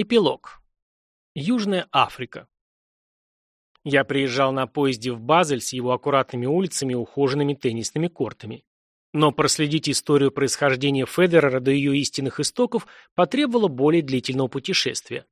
Эпилог. Южная Африка. Я приезжал на поезде в Базель с его аккуратными улицами и ухоженными теннисными кортами. Но проследить историю происхождения Федерера до ее истинных истоков потребовало более длительного путешествия.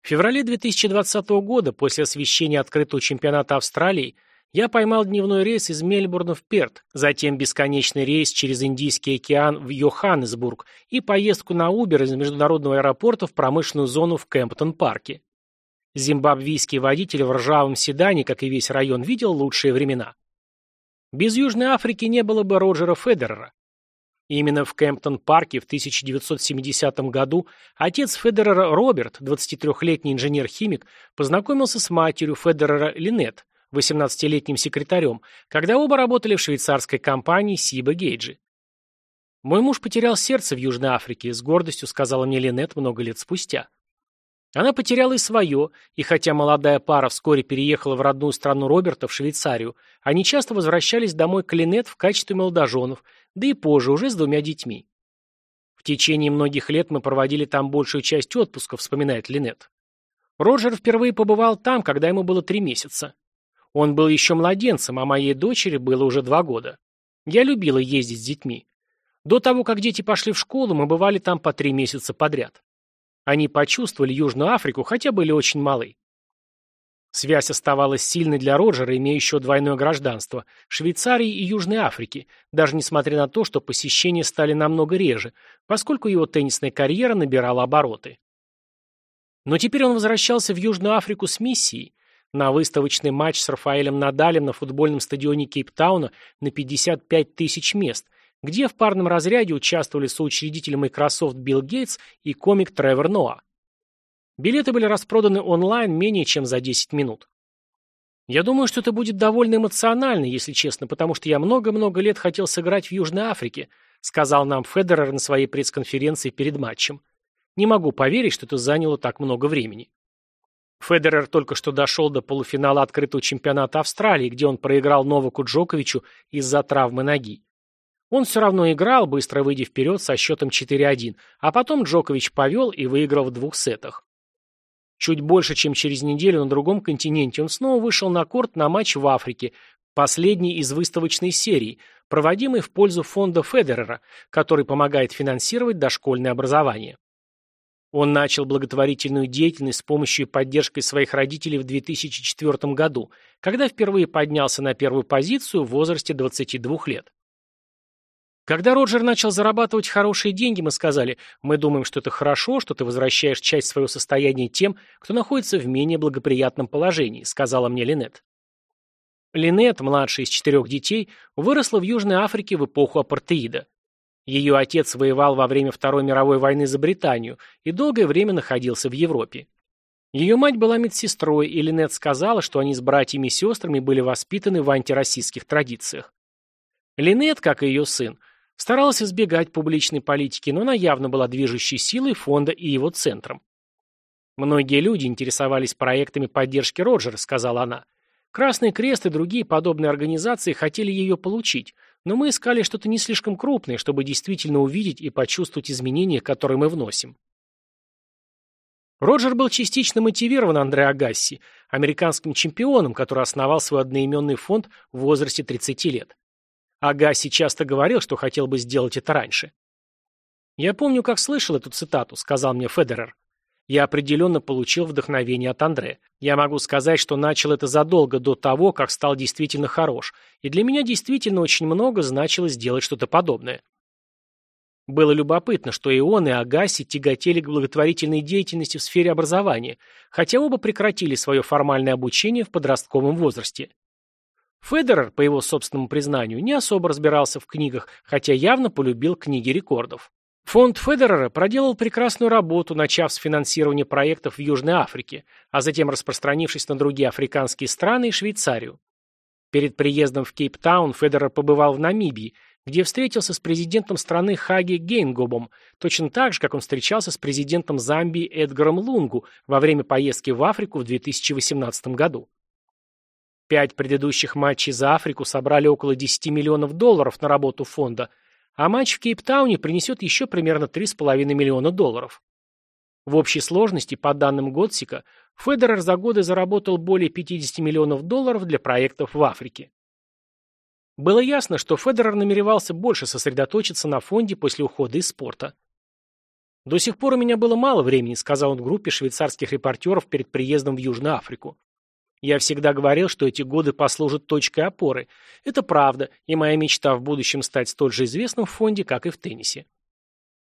В феврале 2020 года, после освещения открытого чемпионата Австралии, я поймал дневной рейс из Мельбурна в Перт, затем бесконечный рейс через Индийский океан в Йоханнесбург и поездку на Убер из международного аэропорта в промышленную зону в Кемптон-парке. Зимбабвийский водитель в ржавом седане, как и весь район, видел лучшие времена. Без Южной Африки не было бы Роджера Федерера. Именно в Кемптон-парке в 1970 году отец Федерера Роберт, 23-летний инженер-химик, познакомился с матерью Федерера Линет, 18-летним секретарем, когда оба работали в швейцарской компании Сиба Гейджи. «Мой муж потерял сердце в Южной Африке», — с гордостью сказала мне Линет много лет спустя. Она потеряла и свое, и хотя молодая пара вскоре переехала в родную страну Роберта, в Швейцарию, они часто возвращались домой к Линет в качестве молодоженов, да и позже, уже с двумя детьми. В течение многих лет мы проводили там большую часть отпуска, вспоминает Линет. Роджер впервые побывал там, когда ему было три месяца. Он был еще младенцем, а моей дочери было уже два года. Я любила ездить с детьми. До того, как дети пошли в школу, мы бывали там по три месяца подряд. Они почувствовали Южную Африку, хотя были очень малы. Связь оставалась сильной для Роджера, имеющего двойное гражданство – Швейцарии и Южной Африки, даже несмотря на то, что посещения стали намного реже, поскольку его теннисная карьера набирала обороты. Но теперь он возвращался в Южную Африку с миссией, на выставочный матч с Рафаэлем Надалем на футбольном стадионе Кейптауна на 55 тысяч мест, где в парном разряде участвовали соучредитель Microsoft Билл Гейтс и комик Тревор Ноа. Билеты были распроданы онлайн менее чем за 10 минут. Я думаю, что это будет довольно эмоционально, если честно, потому что я много-много лет хотел сыграть в Южной Африке, сказал нам Федерер на своей пресс-конференции перед матчем. Не могу поверить, что это заняло так много времени. Федерер только что дошел до полуфинала открытого чемпионата Австралии, где он проиграл Новаку Джоковичу из-за травмы ноги. Он все равно играл, быстро выйдя вперед со счетом 4-1, а потом Джокович повел и выиграл в двух сетах. Чуть больше, чем через неделю на другом континенте он снова вышел на корт на матч в Африке, последний из выставочной серии, проводимый в пользу фонда Федерера, который помогает финансировать дошкольное образование. Он начал благотворительную деятельность с помощью и поддержкой своих родителей в 2004 году, когда впервые поднялся на первую позицию в возрасте 22 лет. Когда Роджер начал зарабатывать хорошие деньги, мы сказали, мы думаем, что это хорошо, что ты возвращаешь часть своего состояния тем, кто находится в менее благоприятном положении, сказала мне Линет. Линет, младшая из четырех детей, выросла в Южной Африке в эпоху апартеида. Ее отец воевал во время Второй мировой войны за Британию и долгое время находился в Европе. Ее мать была медсестрой, и Линет сказала, что они с братьями и сестрами были воспитаны в антироссийских традициях. Линет, как и ее сын, старалась избегать публичной политики, но она явно была движущей силой фонда и его центром. «Многие люди интересовались проектами поддержки Роджера», — сказала она. «Красный Крест и другие подобные организации хотели ее получить, но мы искали что-то не слишком крупное, чтобы действительно увидеть и почувствовать изменения, которые мы вносим. Роджер был частично мотивирован Андре Агасси, американским чемпионом, который основал свой одноименный фонд в возрасте 30 лет. Агасси часто говорил, что хотел бы сделать это раньше. «Я помню, как слышал эту цитату», — сказал мне Федерер. Я определенно получил вдохновение от Андре. Я могу сказать, что начал это задолго до того, как стал действительно хорош, и для меня действительно очень много значило сделать что-то подобное. Было любопытно, что и он, и Агаси тяготели к благотворительной деятельности в сфере образования, хотя оба прекратили свое формальное обучение в подростковом возрасте. Федерер, по его собственному признанию, не особо разбирался в книгах, хотя явно полюбил книги рекордов. Фонд Федерера проделал прекрасную работу, начав с финансирования проектов в Южной Африке, а затем распространившись на другие африканские страны и Швейцарию. Перед приездом в Кейптаун Федерер побывал в Намибии, где встретился с президентом страны Хаги Гейнгобом, точно так же, как он встречался с президентом Замбии Эдгаром Лунгу во время поездки в Африку в 2018 году. Пять предыдущих матчей за Африку собрали около 10 миллионов долларов на работу фонда – а матч в Кейптауне принесет еще примерно 3,5 миллиона долларов. В общей сложности, по данным Готсика, Федерер за годы заработал более 50 миллионов долларов для проектов в Африке. Было ясно, что Федерер намеревался больше сосредоточиться на фонде после ухода из спорта. «До сих пор у меня было мало времени», сказал он группе швейцарских репортеров перед приездом в Южную Африку. «Я всегда говорил, что эти годы послужат точкой опоры. Это правда, и моя мечта в будущем стать столь же известным в фонде, как и в теннисе».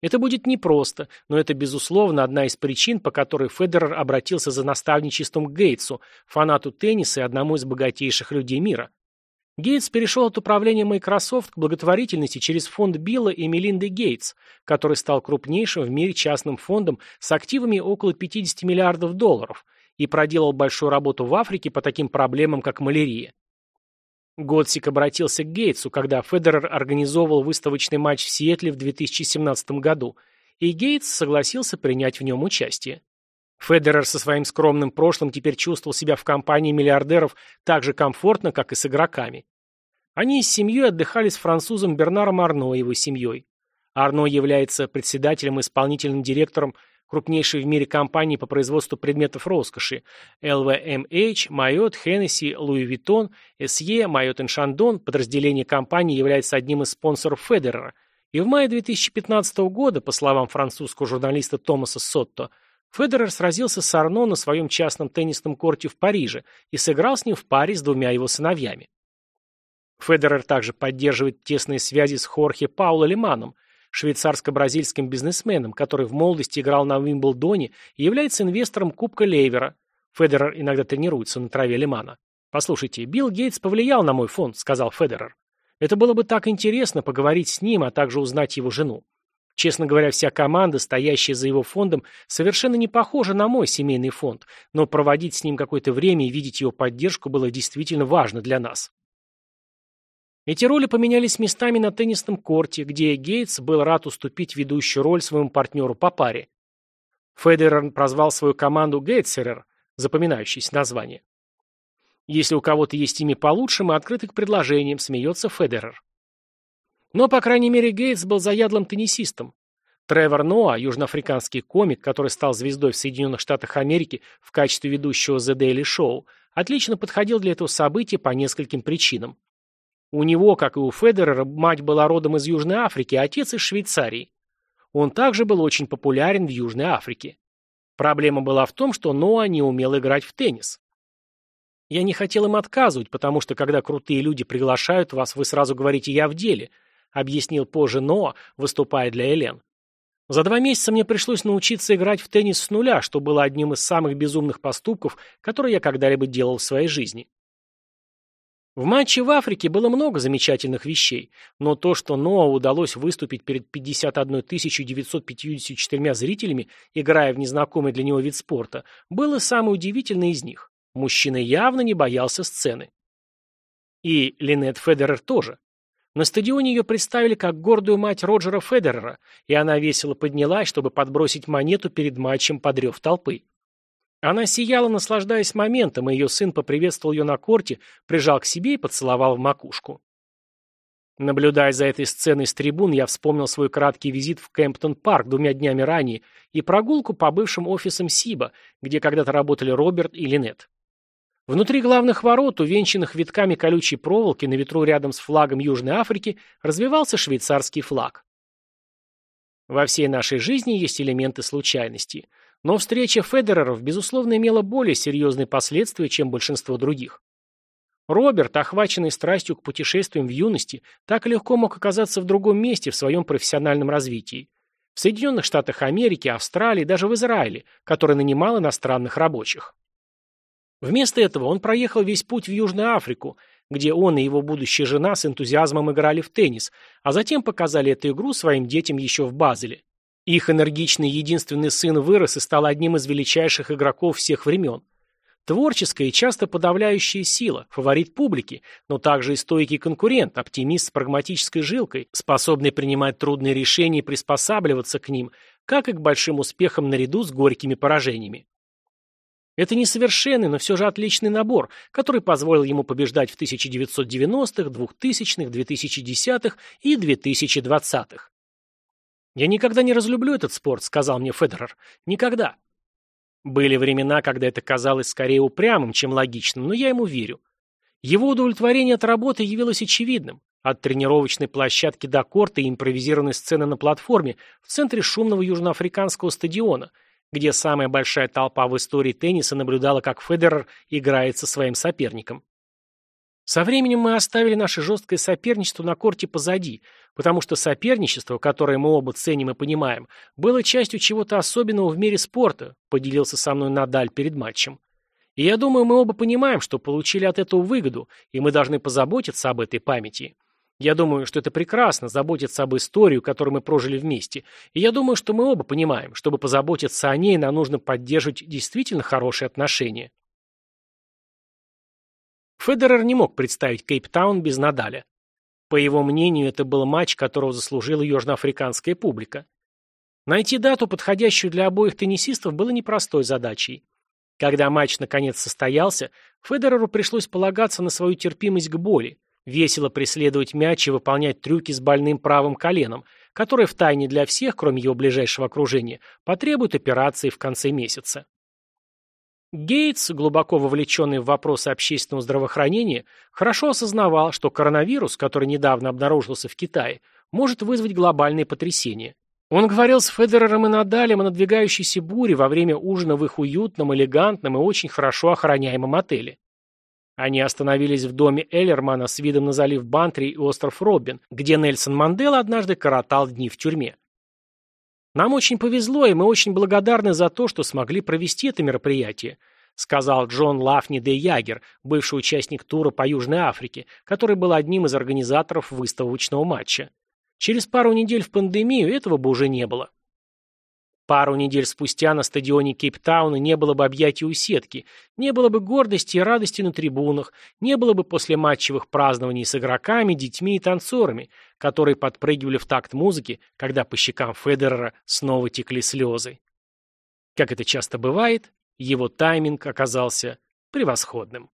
Это будет непросто, но это, безусловно, одна из причин, по которой Федерер обратился за наставничеством к Гейтсу, фанату тенниса и одному из богатейших людей мира. Гейтс перешел от управления Microsoft к благотворительности через фонд Билла и Мелинды Гейтс, который стал крупнейшим в мире частным фондом с активами около 50 миллиардов долларов и проделал большую работу в Африке по таким проблемам, как малярия. Готсик обратился к Гейтсу, когда Федерер организовывал выставочный матч в Сиэтле в 2017 году, и Гейтс согласился принять в нем участие. Федерер со своим скромным прошлым теперь чувствовал себя в компании миллиардеров так же комфортно, как и с игроками. Они с семьей отдыхали с французом Бернаром Арно и его семьей. Арно является председателем и исполнительным директором крупнейшей в мире компании по производству предметов роскоши. LVMH, Marriott, Hennessy, Louis Vuitton, SE, Marriott Chandon, подразделение компании является одним из спонсоров Федерера, и в мае 2015 года, по словам французского журналиста Томаса Сотто, Федерер сразился с Арно на своем частном теннисном корте в Париже и сыграл с ним в паре с двумя его сыновьями. Федерер также поддерживает тесные связи с Хорхе Пауло Лиманом, швейцарско-бразильским бизнесменом, который в молодости играл на Уимблдоне и является инвестором Кубка Лейвера. Федерер иногда тренируется на траве Лимана. «Послушайте, Билл Гейтс повлиял на мой фонд», — сказал Федерер. «Это было бы так интересно поговорить с ним, а также узнать его жену. Честно говоря, вся команда, стоящая за его фондом, совершенно не похожа на мой семейный фонд, но проводить с ним какое-то время и видеть его поддержку было действительно важно для нас». Эти роли поменялись местами на теннисном корте, где Гейтс был рад уступить ведущую роль своему партнеру по паре. Федерер прозвал свою команду Гейтсерер, запоминающееся название. Если у кого-то есть имя получше, мы открыты к предложениям, смеется Федерер. Но, по крайней мере, Гейтс был заядлым теннисистом. Тревор Ноа, южноафриканский комик, который стал звездой в Соединенных Штатах Америки в качестве ведущего The Daily Show, отлично подходил для этого события по нескольким причинам. У него, как и у Федерера, мать была родом из Южной Африки, а отец из Швейцарии. Он также был очень популярен в Южной Африке. Проблема была в том, что Ноа не умел играть в теннис. Я не хотел им отказывать, потому что когда крутые люди приглашают вас, вы сразу говорите «я в деле», объяснил позже Ноа, выступая для Элен. За два месяца мне пришлось научиться играть в теннис с нуля, что было одним из самых безумных поступков, которые я когда-либо делал в своей жизни. В матче в Африке было много замечательных вещей, но то, что Ноа удалось выступить перед 51 954 зрителями, играя в незнакомый для него вид спорта, было самое удивительное из них. Мужчина явно не боялся сцены. И Линет Федерер тоже. На стадионе ее представили как гордую мать Роджера Федерера, и она весело поднялась, чтобы подбросить монету перед матчем под рев толпы. Она сияла, наслаждаясь моментом, и ее сын поприветствовал ее на корте, прижал к себе и поцеловал в макушку. Наблюдая за этой сценой с трибун, я вспомнил свой краткий визит в Кемптон-парк двумя днями ранее и прогулку по бывшим офисам Сиба, где когда-то работали Роберт и Линет. Внутри главных ворот, увенчанных витками колючей проволоки на ветру рядом с флагом Южной Африки, развивался швейцарский флаг. Во всей нашей жизни есть элементы случайности – но встреча Федереров, безусловно, имела более серьезные последствия, чем большинство других. Роберт, охваченный страстью к путешествиям в юности, так легко мог оказаться в другом месте в своем профессиональном развитии. В Соединенных Штатах Америки, Австралии, даже в Израиле, который нанимал иностранных рабочих. Вместо этого он проехал весь путь в Южную Африку, где он и его будущая жена с энтузиазмом играли в теннис, а затем показали эту игру своим детям еще в Базеле. Их энергичный единственный сын вырос и стал одним из величайших игроков всех времен. Творческая и часто подавляющая сила, фаворит публики, но также и стойкий конкурент, оптимист с прагматической жилкой, способный принимать трудные решения и приспосабливаться к ним, как и к большим успехам наряду с горькими поражениями. Это несовершенный, но все же отличный набор, который позволил ему побеждать в 1990-х, 2000-х, 2010-х и 2020-х. «Я никогда не разлюблю этот спорт», — сказал мне Федерер. «Никогда». Были времена, когда это казалось скорее упрямым, чем логичным, но я ему верю. Его удовлетворение от работы явилось очевидным. От тренировочной площадки до корта и импровизированной сцены на платформе в центре шумного южноафриканского стадиона, где самая большая толпа в истории тенниса наблюдала, как Федерер играет со своим соперником. Со временем мы оставили наше жесткое соперничество на корте позади, потому что соперничество, которое мы оба ценим и понимаем, было частью чего-то особенного в мире спорта, поделился со мной Надаль перед матчем. И я думаю, мы оба понимаем, что получили от этого выгоду, и мы должны позаботиться об этой памяти. Я думаю, что это прекрасно, заботиться об истории, которую мы прожили вместе. И я думаю, что мы оба понимаем, чтобы позаботиться о ней, нам нужно поддерживать действительно хорошие отношения. Федерер не мог представить Кейптаун без Надаля. По его мнению, это был матч, которого заслужила южноафриканская публика. Найти дату, подходящую для обоих теннисистов, было непростой задачей. Когда матч наконец состоялся, Федереру пришлось полагаться на свою терпимость к боли, весело преследовать мяч и выполнять трюки с больным правым коленом, которые в тайне для всех, кроме его ближайшего окружения, потребуют операции в конце месяца. Гейтс, глубоко вовлеченный в вопросы общественного здравоохранения, хорошо осознавал, что коронавирус, который недавно обнаружился в Китае, может вызвать глобальные потрясения. Он говорил с Федерером и Надалем о надвигающейся буре во время ужина в их уютном, элегантном и очень хорошо охраняемом отеле. Они остановились в доме Эллермана с видом на залив Бантри и остров Робин, где Нельсон Мандела однажды коротал дни в тюрьме. Нам очень повезло, и мы очень благодарны за то, что смогли провести это мероприятие, сказал Джон Лафни де Ягер, бывший участник тура по Южной Африке, который был одним из организаторов выставочного матча. Через пару недель в пандемию этого бы уже не было. Пару недель спустя на стадионе Кейптауна не было бы объятий у сетки, не было бы гордости и радости на трибунах, не было бы послематчевых празднований с игроками, детьми и танцорами, которые подпрыгивали в такт музыки, когда по щекам Федерера снова текли слезы. Как это часто бывает, его тайминг оказался превосходным.